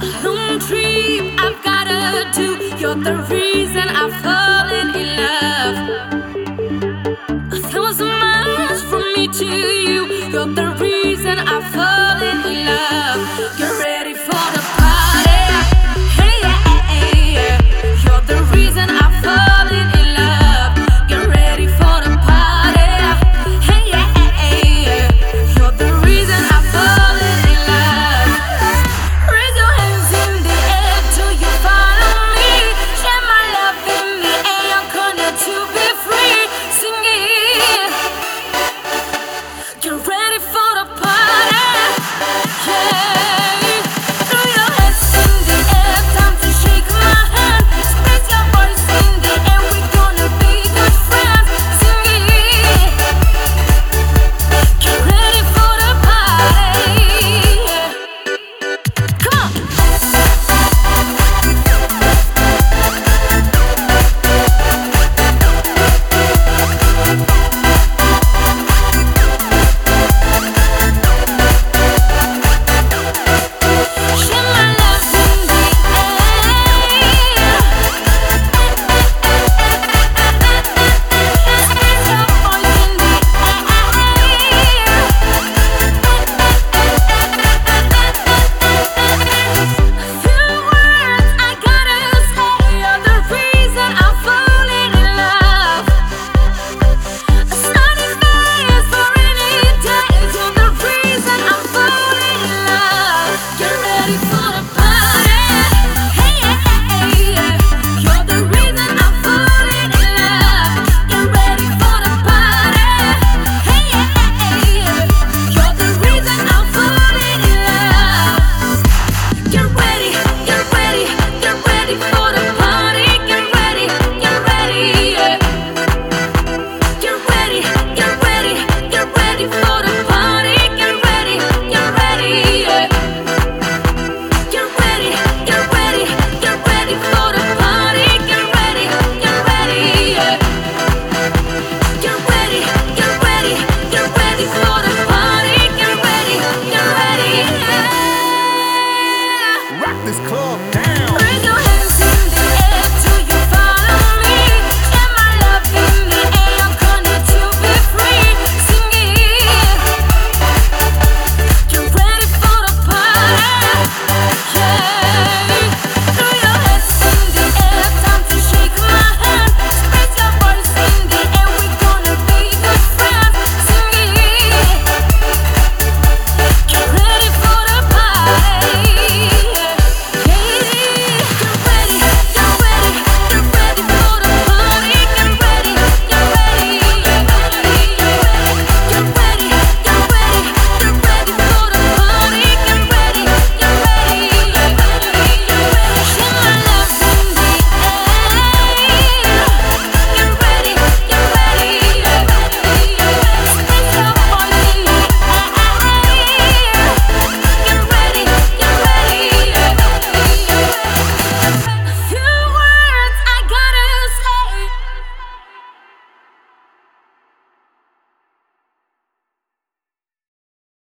A trip I've gotta do. You're the reason I've fallen You're ready.